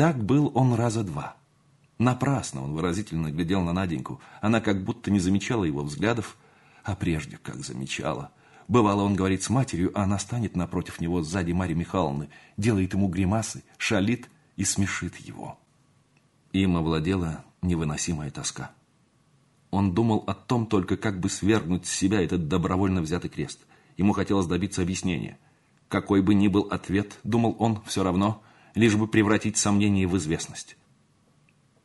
Так был он раза два. Напрасно он выразительно глядел на Наденьку. Она как будто не замечала его взглядов, а прежде как замечала. Бывало, он говорит с матерью, а она станет напротив него сзади Марьи Михайловны, делает ему гримасы, шалит и смешит его. Им овладела невыносимая тоска. Он думал о том только, как бы свергнуть с себя этот добровольно взятый крест. Ему хотелось добиться объяснения. Какой бы ни был ответ, думал он, все равно, лишь бы превратить сомнение в известность.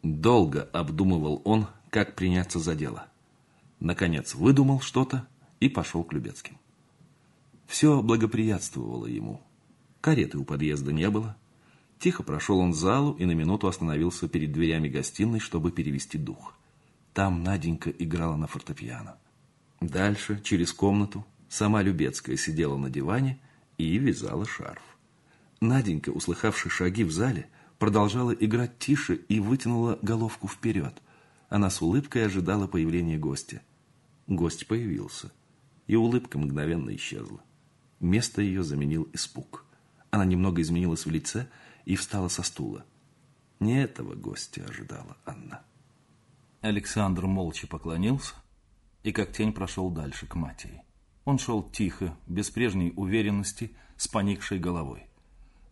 Долго обдумывал он, как приняться за дело. Наконец выдумал что-то и пошел к Любецким. Все благоприятствовало ему. Кареты у подъезда не было. Тихо прошел он залу и на минуту остановился перед дверями гостиной, чтобы перевести дух. Там Наденька играла на фортепиано. Дальше, через комнату, сама Любецкая сидела на диване и вязала шарф. Наденька, услыхавши шаги в зале, продолжала играть тише и вытянула головку вперед. Она с улыбкой ожидала появления гостя. Гость появился, и улыбка мгновенно исчезла. Место ее заменил испуг. Она немного изменилась в лице и встала со стула. Не этого гостя ожидала Анна. Александр молча поклонился и как тень прошел дальше к матери. Он шел тихо, без прежней уверенности, с поникшей головой.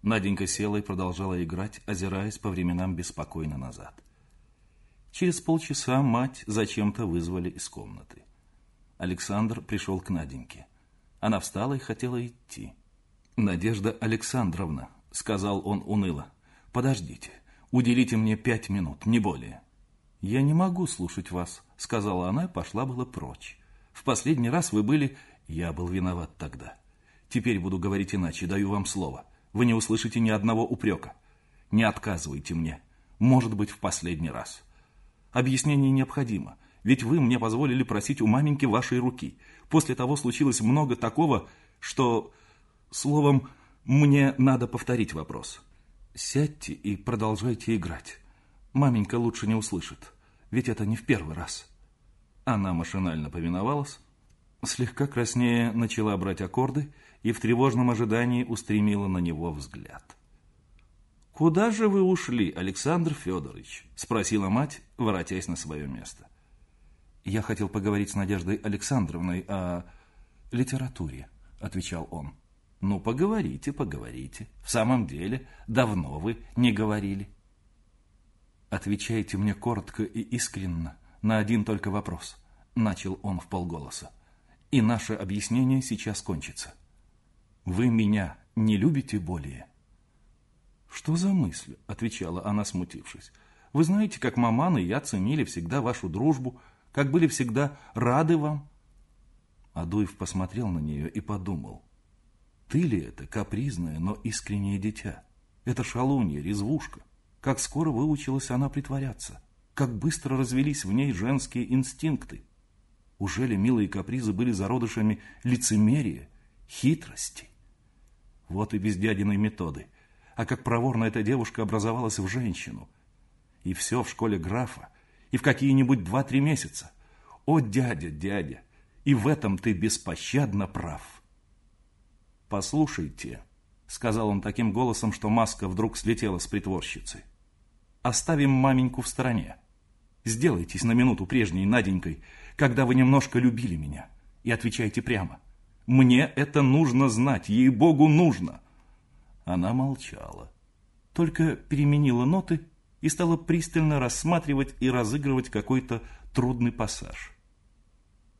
Наденька села и продолжала играть, озираясь по временам беспокойно назад. Через полчаса мать зачем-то вызвали из комнаты. Александр пришел к Наденьке. Она встала и хотела идти. «Надежда Александровна», — сказал он уныло, — «подождите, уделите мне пять минут, не более». «Я не могу слушать вас», — сказала она и пошла было прочь. «В последний раз вы были...» «Я был виноват тогда. Теперь буду говорить иначе, даю вам слово вы не услышите ни одного упрека. Не отказывайте мне. Может быть, в последний раз. Объяснение необходимо, ведь вы мне позволили просить у маменьки вашей руки. После того случилось много такого, что... Словом, мне надо повторить вопрос. Сядьте и продолжайте играть. Маменька лучше не услышит, ведь это не в первый раз. Она машинально повиновалась, слегка краснее начала брать аккорды и в тревожном ожидании устремила на него взгляд. «Куда же вы ушли, Александр Федорович?» – спросила мать, воротясь на свое место. «Я хотел поговорить с Надеждой Александровной о литературе», – отвечал он. «Ну, поговорите, поговорите. В самом деле, давно вы не говорили». «Отвечайте мне коротко и искренно на один только вопрос», – начал он в полголоса. «И наше объяснение сейчас кончится». Вы меня не любите более?» «Что за мысль?» – отвечала она, смутившись. «Вы знаете, как маман и я ценили всегда вашу дружбу, как были всегда рады вам». Адуев посмотрел на нее и подумал. «Ты ли это, капризное, но искреннее дитя? Это шалунья, резвушка. Как скоро выучилась она притворяться? Как быстро развелись в ней женские инстинкты? Ужели милые капризы были зародышами лицемерия, хитрости?» Вот и без дядиной методы. А как проворно эта девушка образовалась в женщину. И все в школе графа. И в какие-нибудь два-три месяца. О, дядя, дядя, и в этом ты беспощадно прав. Послушайте, сказал он таким голосом, что маска вдруг слетела с притворщицы. Оставим маменьку в стороне. Сделайтесь на минуту прежней Наденькой, когда вы немножко любили меня, и отвечайте прямо. Мне это нужно знать, ей-богу, нужно. Она молчала, только переменила ноты и стала пристально рассматривать и разыгрывать какой-то трудный пассаж.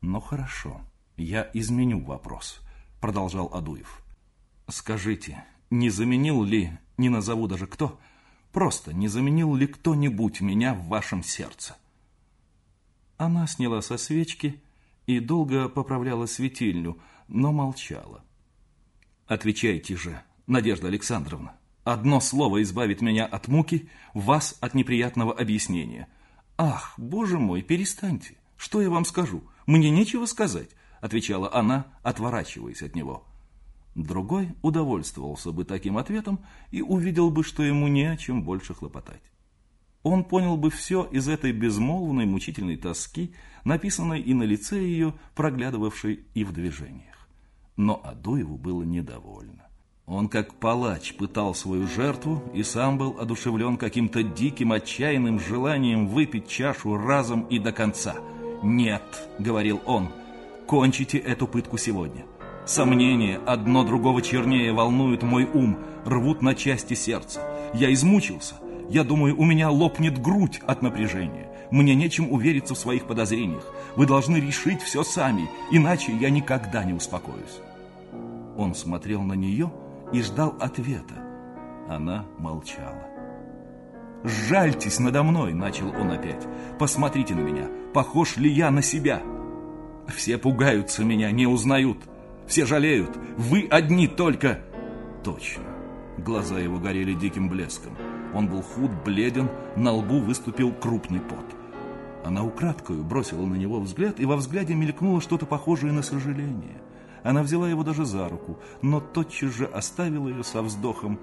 «Ну хорошо, я изменю вопрос», — продолжал Адуев. «Скажите, не заменил ли, не назову даже кто, просто не заменил ли кто-нибудь меня в вашем сердце?» Она сняла со свечки и долго поправляла светильню, но молчала. «Отвечайте же, Надежда Александровна. Одно слово избавит меня от муки, вас от неприятного объяснения. Ах, боже мой, перестаньте. Что я вам скажу? Мне нечего сказать», отвечала она, отворачиваясь от него. Другой удовольствовался бы таким ответом и увидел бы, что ему не о чем больше хлопотать он понял бы все из этой безмолвной мучительной тоски, написанной и на лице ее, проглядывавшей и в движениях. Но Адуеву было недовольно. Он как палач пытал свою жертву и сам был одушевлен каким-то диким, отчаянным желанием выпить чашу разом и до конца. «Нет», — говорил он, — «кончите эту пытку сегодня. Сомнения, одно другого чернее, волнуют мой ум, рвут на части сердце. Я измучился. Я думаю, у меня лопнет грудь от напряжения. Мне нечем увериться в своих подозрениях. Вы должны решить все сами, иначе я никогда не успокоюсь». Он смотрел на нее и ждал ответа. Она молчала. «Жальтесь надо мной!» – начал он опять. «Посмотрите на меня, похож ли я на себя? Все пугаются меня, не узнают, все жалеют, вы одни только...» «Точно!» Глаза его горели диким блеском. Он был худ, бледен, на лбу выступил крупный пот. Она украдкою бросила на него взгляд, и во взгляде мелькнуло что-то похожее на сожаление. Она взяла его даже за руку, но тотчас же оставила ее со вздохом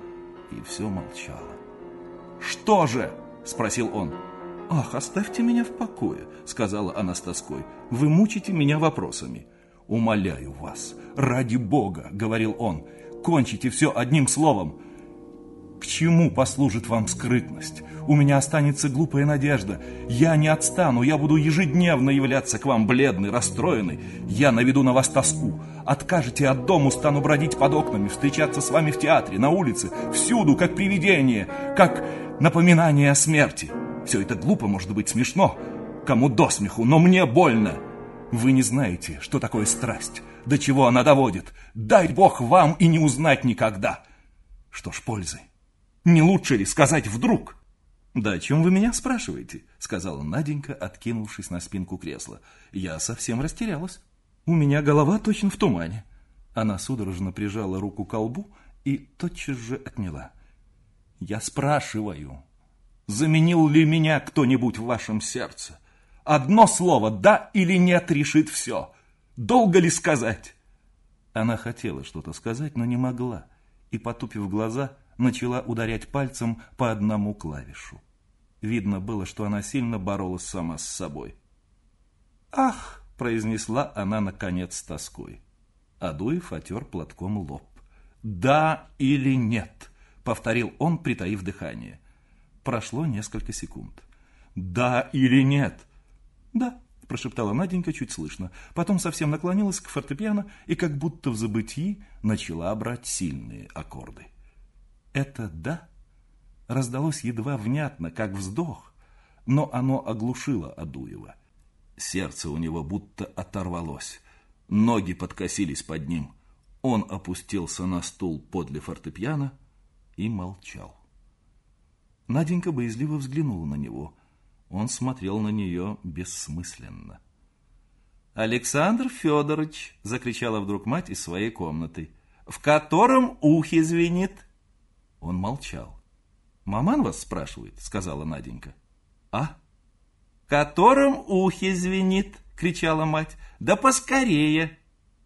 и все молчала. «Что же?» – спросил он. «Ах, оставьте меня в покое», – сказала она с тоской. «Вы мучите меня вопросами». «Умоляю вас, ради Бога», – говорил он, – «кончите все одним словом. К чему послужит вам скрытность? У меня останется глупая надежда. Я не отстану, я буду ежедневно являться к вам бледный, расстроенный. Я наведу на вас тоску. Откажете от дому, стану бродить под окнами, встречаться с вами в театре, на улице, всюду, как привидение, как напоминание о смерти. Все это глупо, может быть, смешно. Кому до смеху, но мне больно. Вы не знаете, что такое страсть, до чего она доводит. Дай Бог вам и не узнать никогда. Что ж пользы? Не лучше ли сказать вдруг? «Да о чем вы меня спрашиваете?» — сказала Наденька, откинувшись на спинку кресла. «Я совсем растерялась. У меня голова точно в тумане». Она судорожно прижала руку к колбу и тотчас же отняла. «Я спрашиваю, заменил ли меня кто-нибудь в вашем сердце? Одно слово «да» или «нет» решит все. Долго ли сказать?» Она хотела что-то сказать, но не могла, и, потупив глаза, начала ударять пальцем по одному клавишу. Видно было, что она сильно боролась сама с собой. «Ах!» – произнесла она, наконец, с тоской. Адуев отер платком лоб. «Да или нет?» – повторил он, притаив дыхание. Прошло несколько секунд. «Да или нет?» «Да», – прошептала Наденька чуть слышно. Потом совсем наклонилась к фортепиано и как будто в забытии начала брать сильные аккорды. Это «да» раздалось едва внятно, как вздох, но оно оглушило Адуева. Сердце у него будто оторвалось, ноги подкосились под ним. Он опустился на стул подле фортепиано и молчал. Наденька боязливо взглянула на него. Он смотрел на нее бессмысленно. «Александр Федорович!» — закричала вдруг мать из своей комнаты. «В котором ухе звенит?» Он молчал. «Маман вас спрашивает», — сказала Наденька. «А?» «Котором ухе звенит!» — кричала мать. «Да поскорее!»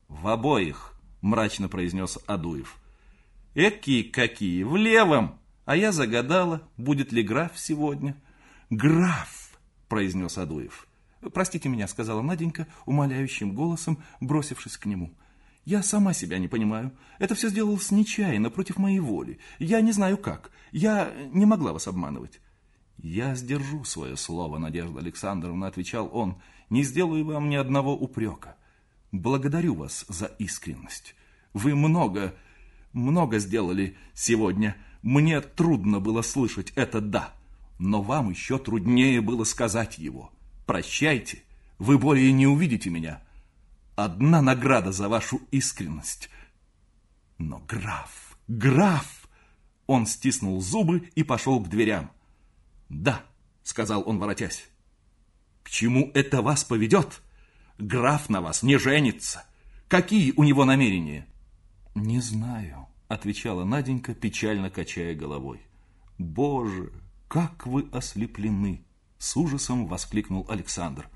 «В обоих!» — мрачно произнес Адуев. «Эки какие! В левом!» А я загадала, будет ли граф сегодня. «Граф!» — произнес Адуев. «Простите меня», — сказала Наденька, умоляющим голосом, бросившись к нему. Я сама себя не понимаю. Это все сделалось нечаянно, против моей воли. Я не знаю как. Я не могла вас обманывать. Я сдержу свое слово, Надежда Александровна, отвечал он. Не сделаю вам ни одного упрека. Благодарю вас за искренность. Вы много, много сделали сегодня. Мне трудно было слышать это «да», но вам еще труднее было сказать его. Прощайте, вы более не увидите меня. Одна награда за вашу искренность. Но граф, граф! Он стиснул зубы и пошел к дверям. Да, сказал он, воротясь. К чему это вас поведет? Граф на вас не женится. Какие у него намерения? Не знаю, отвечала Наденька, печально качая головой. Боже, как вы ослеплены! С ужасом воскликнул Александр.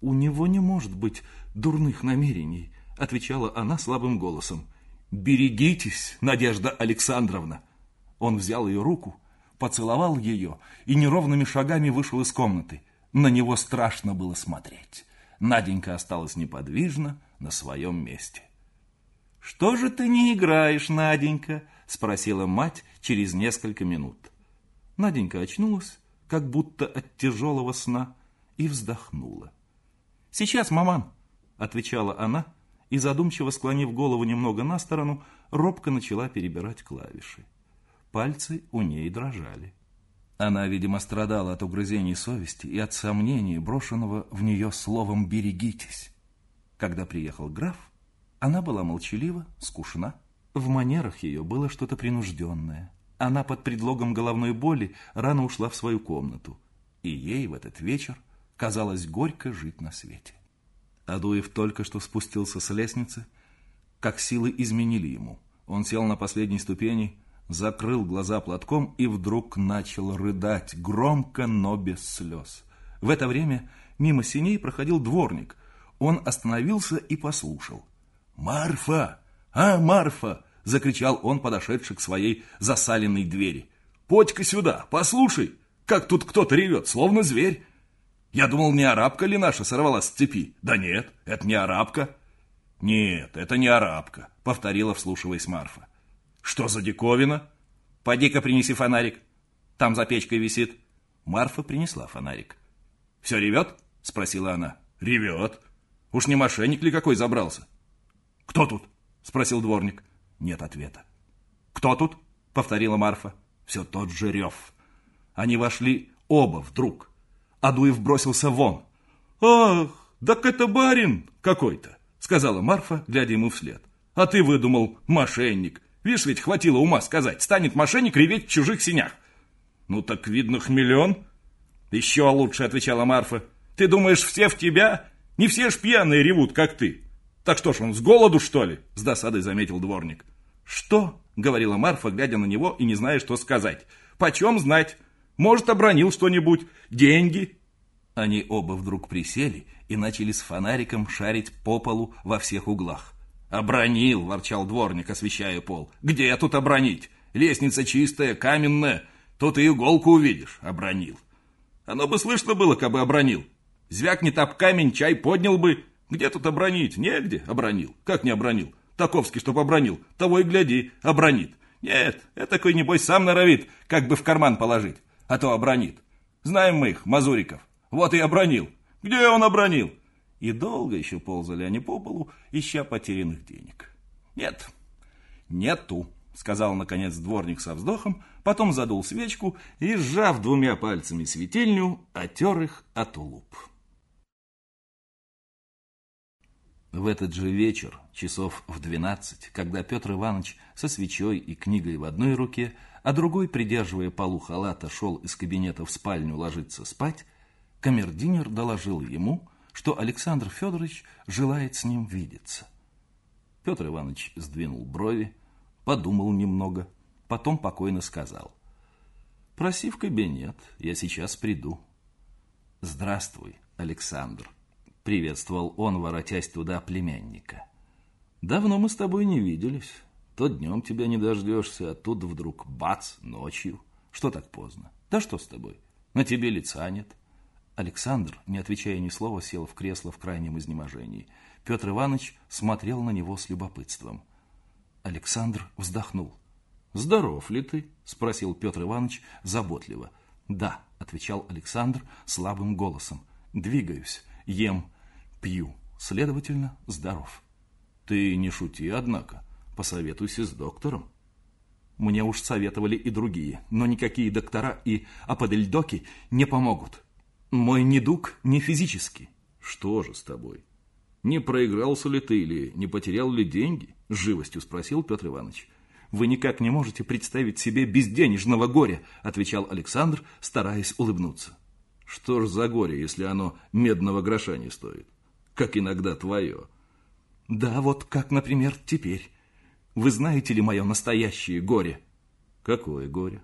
«У него не может быть дурных намерений», — отвечала она слабым голосом. «Берегитесь, Надежда Александровна!» Он взял ее руку, поцеловал ее и неровными шагами вышел из комнаты. На него страшно было смотреть. Наденька осталась неподвижна на своем месте. «Что же ты не играешь, Наденька?» – спросила мать через несколько минут. Наденька очнулась, как будто от тяжелого сна, и вздохнула. «Сейчас, маман!» – отвечала она, и, задумчиво склонив голову немного на сторону, робко начала перебирать клавиши. Пальцы у ней дрожали. Она, видимо, страдала от угрызений совести и от сомнений, брошенного в нее словом «берегитесь». Когда приехал граф, она была молчалива, скучна. В манерах ее было что-то принужденное. Она под предлогом головной боли рано ушла в свою комнату, и ей в этот вечер казалось горько жить на свете. Адуев только что спустился с лестницы, как силы изменили ему. Он сел на последней ступени, закрыл глаза платком и вдруг начал рыдать, громко, но без слез. В это время мимо синей проходил дворник. Он остановился и послушал. «Марфа! А, Марфа!» — закричал он, подошедший к своей засаленной двери. «Подь-ка сюда, послушай, как тут кто-то ревет, словно зверь!» Я думал, не арабка ли наша сорвалась с цепи? Да нет, это не арабка. Нет, это не арабка, повторила, вслушиваясь Марфа. Что за диковина? Поди-ка принеси фонарик. Там за печкой висит. Марфа принесла фонарик. Все ревет? Спросила она. Ревет. Уж не мошенник ли какой забрался? Кто тут? Спросил дворник. Нет ответа. Кто тут? Повторила Марфа. Все тот же рев. Они вошли оба вдруг. Адуев бросился вон. «Ах, так это барин какой-то», сказала Марфа, глядя ему вслед. «А ты выдумал, мошенник. Видишь, ведь хватило ума сказать, станет мошенник реветь в чужих синях». «Ну так видно хмелен». «Еще лучше», отвечала Марфа. «Ты думаешь, все в тебя? Не все ж пьяные ревут, как ты. Так что ж, он с голоду, что ли?» С досадой заметил дворник. «Что?» — говорила Марфа, глядя на него и не зная, что сказать. «Почем знать? Может, обронил что-нибудь? Деньги?» Они оба вдруг присели и начали с фонариком шарить по полу во всех углах. «Обронил!» – ворчал дворник, освещая пол. «Где тут обронить? Лестница чистая, каменная. Тут и иголку увидишь. Обронил. Оно бы слышно было, как бы обронил. Звякнет об камень, чай поднял бы. Где тут обронить? Негде. Обронил. Как не обронил? Таковский, чтоб обронил. Того и гляди, обронит. Нет, это такой, небось, сам норовит, как бы в карман положить а то обронит. Знаем мы их, мазуриков. Вот и обронил. Где он обронил? И долго еще ползали они по полу, ища потерянных денег. Нет, нету, сказал наконец дворник со вздохом, потом задул свечку и, сжав двумя пальцами светильню, отер их от тулуп. В этот же вечер, часов в двенадцать, когда Петр Иванович со свечой и книгой в одной руке а другой, придерживая полу халата, шел из кабинета в спальню ложиться спать, камердинер доложил ему, что Александр Федорович желает с ним видеться. Петр Иванович сдвинул брови, подумал немного, потом покойно сказал. «Проси в кабинет, я сейчас приду». «Здравствуй, Александр», — приветствовал он, воротясь туда племянника. «Давно мы с тобой не виделись». То днем тебя не дождешься, а тут вдруг бац, ночью. Что так поздно? Да что с тобой? На тебе лица нет. Александр, не отвечая ни слова, сел в кресло в крайнем изнеможении. Петр Иванович смотрел на него с любопытством. Александр вздохнул. «Здоров ли ты?» – спросил Петр Иванович заботливо. «Да», – отвечал Александр слабым голосом. «Двигаюсь, ем, пью, следовательно, здоров». «Ты не шути, однако. Посоветуйся с доктором. Мне уж советовали и другие, но никакие доктора и аподельдоки не помогут. Мой недуг не физический. Что же с тобой? Не проигрался ли ты или не потерял ли деньги? С живостью спросил Петр Иванович. Вы никак не можете представить себе безденежного горя, отвечал Александр, стараясь улыбнуться. Что ж за горе, если оно медного гроша не стоит? Как иногда твое. Да, вот как, например, теперь. Вы знаете ли мое настоящее горе? Какое горе?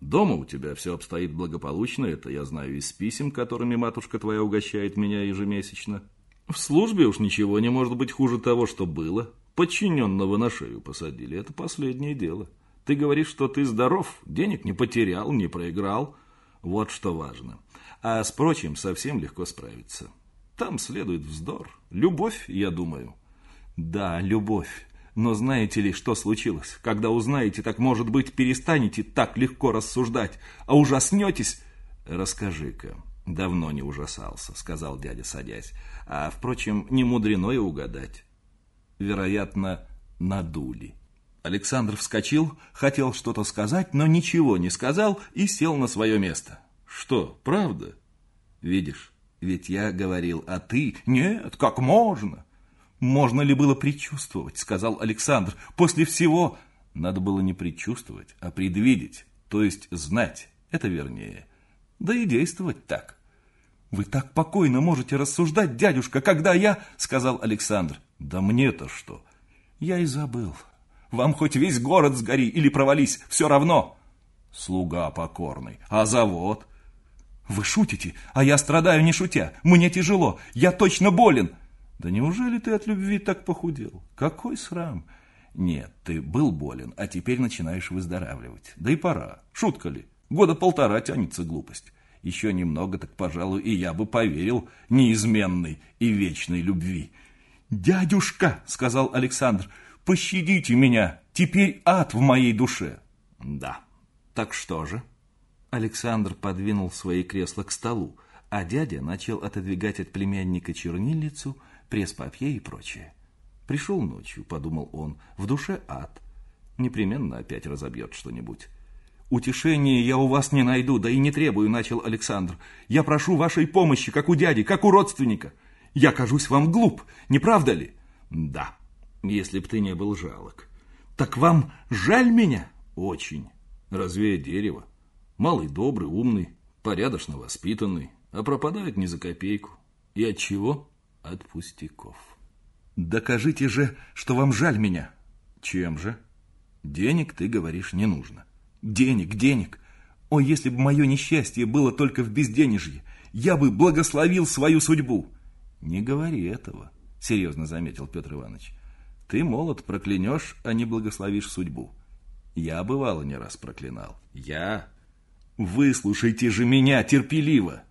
Дома у тебя все обстоит благополучно, это я знаю из писем, которыми матушка твоя угощает меня ежемесячно. В службе уж ничего не может быть хуже того, что было. Подчиненного на шею посадили, это последнее дело. Ты говоришь, что ты здоров, денег не потерял, не проиграл. Вот что важно. А с прочим совсем легко справиться. Там следует вздор. Любовь, я думаю. Да, любовь. Но знаете ли, что случилось? Когда узнаете, так, может быть, перестанете так легко рассуждать, а ужаснетесь? Расскажи-ка. Давно не ужасался, сказал дядя, садясь. А, впрочем, не мудрено и угадать. Вероятно, надули. Александр вскочил, хотел что-то сказать, но ничего не сказал и сел на свое место. Что, правда? Видишь, ведь я говорил, а ты... Нет, как можно? Можно ли было предчувствовать, сказал Александр. После всего надо было не предчувствовать, а предвидеть, то есть знать. Это вернее. Да и действовать так. Вы так покойно можете рассуждать, дядюшка, когда я... Сказал Александр. Да мне-то что? Я и забыл. Вам хоть весь город сгори или провались, все равно. Слуга покорный. А завод? Вы шутите, а я страдаю не шутя. Мне тяжело, я точно болен. Да неужели ты от любви так похудел? Какой срам? Нет, ты был болен, а теперь начинаешь выздоравливать. Да и пора. Шутка ли? Года полтора тянется глупость. Еще немного, так, пожалуй, и я бы поверил неизменной и вечной любви. «Дядюшка!» — сказал Александр. «Пощадите меня! Теперь ад в моей душе!» «Да, так что же?» Александр подвинул свои кресла к столу, а дядя начал отодвигать от племянника чернильницу, пресс-папье и прочее. Пришел ночью, подумал он, в душе ад. Непременно опять разобьет что-нибудь. «Утешения я у вас не найду, да и не требую», — начал Александр. «Я прошу вашей помощи, как у дяди, как у родственника. Я кажусь вам глуп, не правда ли?» «Да, если б ты не был жалок». «Так вам жаль меня?» «Очень. Разве дерево?» Малый добрый, умный, порядочно воспитанный, а пропадает не за копейку. И от чего? От пустяков. Докажите же, что вам жаль меня. Чем же? Денег, ты говоришь, не нужно. Денег, денег. О, если бы мое несчастье было только в безденежье, я бы благословил свою судьбу. Не говори этого, серьезно заметил Петр Иванович. Ты молод проклянешь, а не благословишь судьбу. Я, бывало, не раз проклинал. Я «Выслушайте же меня терпеливо!»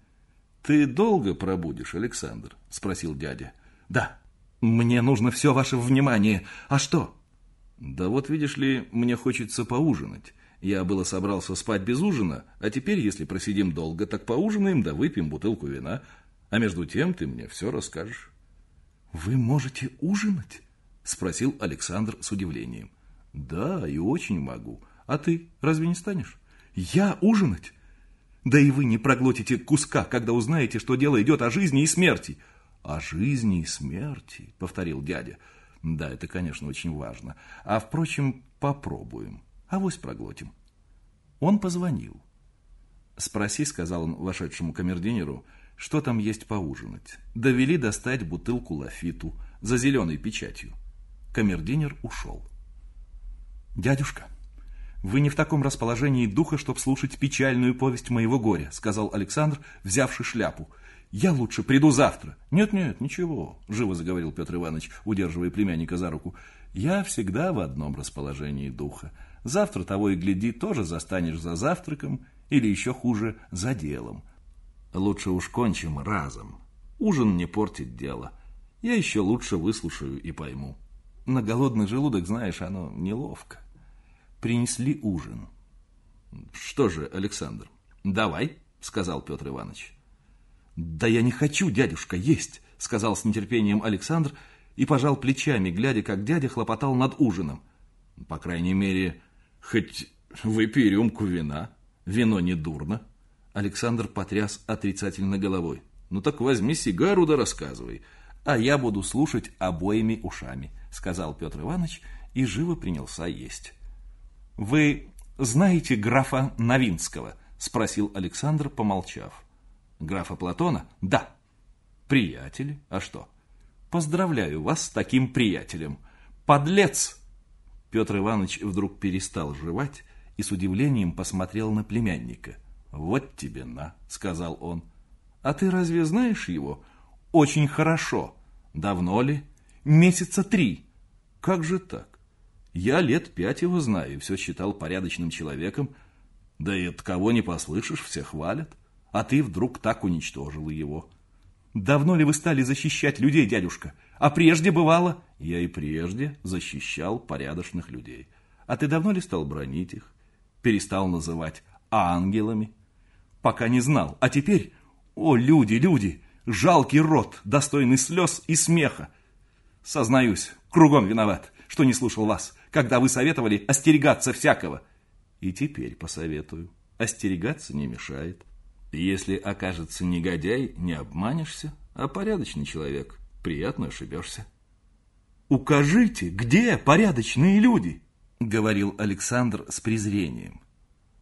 «Ты долго пробудешь, Александр?» – спросил дядя. «Да, мне нужно все ваше внимание. А что?» «Да вот, видишь ли, мне хочется поужинать. Я было собрался спать без ужина, а теперь, если просидим долго, так поужинаем да выпьем бутылку вина. А между тем ты мне все расскажешь». «Вы можете ужинать?» – спросил Александр с удивлением. «Да, и очень могу. А ты разве не станешь?» Я ужинать? Да и вы не проглотите куска, когда узнаете, что дело идет о жизни и смерти. О жизни и смерти, повторил дядя. Да, это, конечно, очень важно. А, впрочем, попробуем. Авось проглотим. Он позвонил. «Спроси», — сказал он вошедшему камердинеру, — «что там есть поужинать?» Довели достать бутылку лафиту за зеленой печатью. Камердинер ушел. «Дядюшка», «Вы не в таком расположении духа, чтобы слушать печальную повесть моего горя», сказал Александр, взявший шляпу. «Я лучше приду завтра». «Нет-нет, ничего», живо заговорил Петр Иванович, удерживая племянника за руку. «Я всегда в одном расположении духа. Завтра того и гляди, тоже застанешь за завтраком или еще хуже, за делом. Лучше уж кончим разом. Ужин не портит дело. Я еще лучше выслушаю и пойму. На голодный желудок, знаешь, оно неловко» принесли ужин. «Что же, Александр, давай», — сказал Петр Иванович. «Да я не хочу, дядюшка, есть», — сказал с нетерпением Александр и пожал плечами, глядя, как дядя хлопотал над ужином. «По крайней мере, хоть выпей рюмку вина. Вино не дурно». Александр потряс отрицательно головой. «Ну так возьми сигару да рассказывай, а я буду слушать обоими ушами», — сказал Петр Иванович и живо принялся есть. «Вы знаете графа Новинского?» – спросил Александр, помолчав. «Графа Платона?» «Да». «Приятели? А что?» «Поздравляю вас с таким приятелем. Подлец!» Петр Иванович вдруг перестал жевать и с удивлением посмотрел на племянника. «Вот тебе на», — сказал он. «А ты разве знаешь его?» «Очень хорошо. Давно ли?» «Месяца три». «Как же так?» Я лет пять его знаю и все считал порядочным человеком. Да и от кого не послышишь, все хвалят. А ты вдруг так уничтожил его. Давно ли вы стали защищать людей, дядюшка? А прежде бывало... Я и прежде защищал порядочных людей. А ты давно ли стал бронить их? Перестал называть ангелами? Пока не знал. А теперь... О, люди, люди! Жалкий род, достойный слез и смеха. Сознаюсь, кругом виноват, что не слушал вас, когда вы советовали остерегаться всякого. И теперь посоветую. Остерегаться не мешает. Если окажется негодяй, не обманешься, а порядочный человек, приятно ошибешься. «Укажите, где порядочные люди?» — говорил Александр с презрением.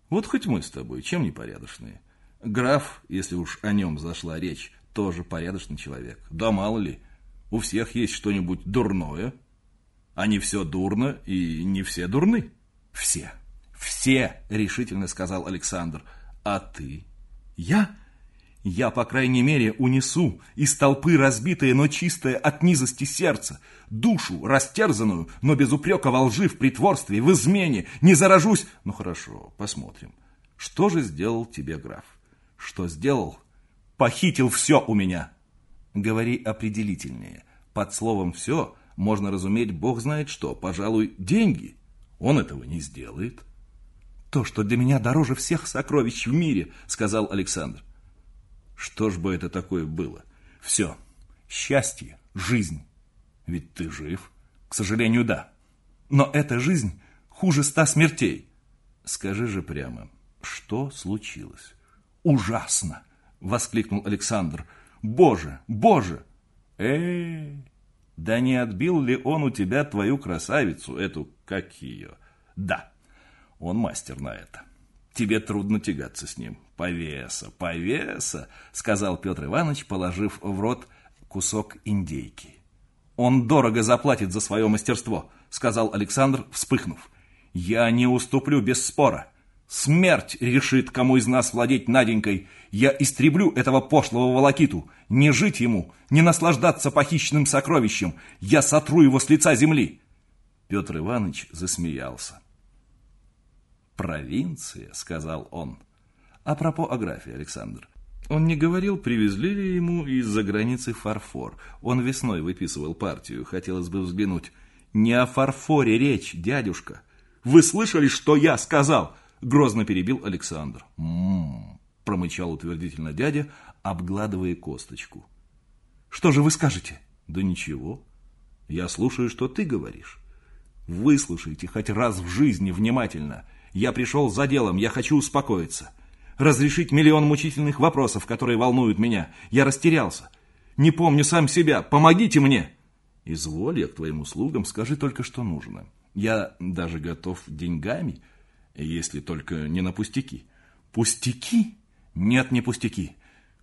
«Вот хоть мы с тобой, чем не порядочные? Граф, если уж о нем зашла речь, тоже порядочный человек. Да мало ли, у всех есть что-нибудь дурное, а не все дурно и не все дурны. Все, все, решительно сказал Александр. А ты?» Я? Я, по крайней мере, унесу из толпы разбитое, но чистое от низости сердце, душу, растерзанную, но без упрека во лжи, в притворстве, в измене, не заражусь. Ну хорошо, посмотрим. Что же сделал тебе граф? Что сделал? Похитил все у меня. Говори определительнее. Под словом «все» можно разуметь бог знает что, пожалуй, деньги. Он этого не сделает. «То, что для меня дороже всех сокровищ в мире», — сказал Александр. «Что ж бы это такое было? Все. Счастье, жизнь. Ведь ты жив. К сожалению, да. Но эта жизнь хуже ста смертей. Скажи же прямо, что случилось?» «Ужасно!» — воскликнул Александр. «Боже, боже!» «Эй, да не отбил ли он у тебя твою красавицу, эту, как ее?» «Да, он мастер на это. Тебе трудно тягаться с ним. Повеса, повеса, сказал Петр Иванович, положив в рот кусок индейки. Он дорого заплатит за свое мастерство, сказал Александр, вспыхнув. Я не уступлю без спора. Смерть решит, кому из нас владеть Наденькой. Я истреблю этого пошлого волокиту. Не жить ему, не наслаждаться похищенным сокровищем. Я сотру его с лица земли. Петр Иванович засмеялся. «Провинция», — сказал он. А пропо о графе, Александр. Он не говорил, привезли ли ему из-за границы фарфор. Он весной выписывал партию, хотелось бы взглянуть. Не о фарфоре речь, дядюшка. Вы слышали, что я сказал? Грозно перебил Александр. М-м-м, промычал утвердительно дядя, обгладывая косточку. Что же вы скажете? Да ничего. Я слушаю, что ты говоришь. Выслушайте хоть раз в жизни внимательно – я пришел за делом, я хочу успокоиться. Разрешить миллион мучительных вопросов, которые волнуют меня. Я растерялся. Не помню сам себя. Помогите мне!» «Изволь, я к твоим услугам, скажи только, что нужно. Я даже готов деньгами, если только не на пустяки». «Пустяки? Нет, не пустяки.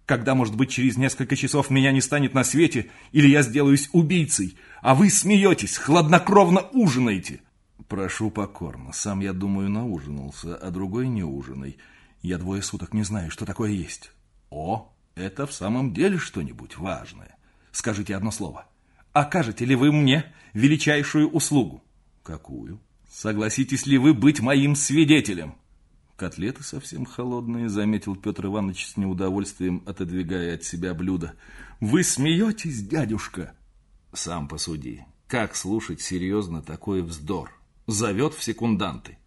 Когда, может быть, через несколько часов меня не станет на свете, или я сделаюсь убийцей, а вы смеетесь, хладнокровно ужинаете?» Прошу покорно. Сам, я думаю, наужинался, а другой не ужиной. Я двое суток не знаю, что такое есть. О, это в самом деле что-нибудь важное. Скажите одно слово. Окажете ли вы мне величайшую услугу? Какую? Согласитесь ли вы быть моим свидетелем? Котлеты совсем холодные, заметил Петр Иванович с неудовольствием, отодвигая от себя блюдо. Вы смеетесь, дядюшка? Сам посуди. Как слушать серьезно такой вздор? зовет в секунданты.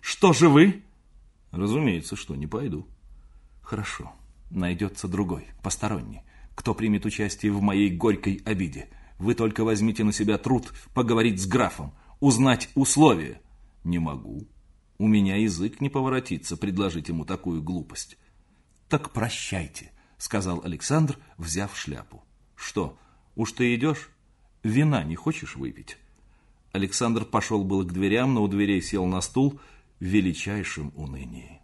«Что же вы?» «Разумеется, что не пойду». «Хорошо, найдется другой, посторонний, кто примет участие в моей горькой обиде. Вы только возьмите на себя труд поговорить с графом, узнать условия». «Не могу. У меня язык не поворотится предложить ему такую глупость». «Так прощайте», — сказал Александр, взяв шляпу. «Что, уж ты идешь? Вина не хочешь выпить?» Александр пошел было к дверям, но у дверей сел на стул в величайшем унынии.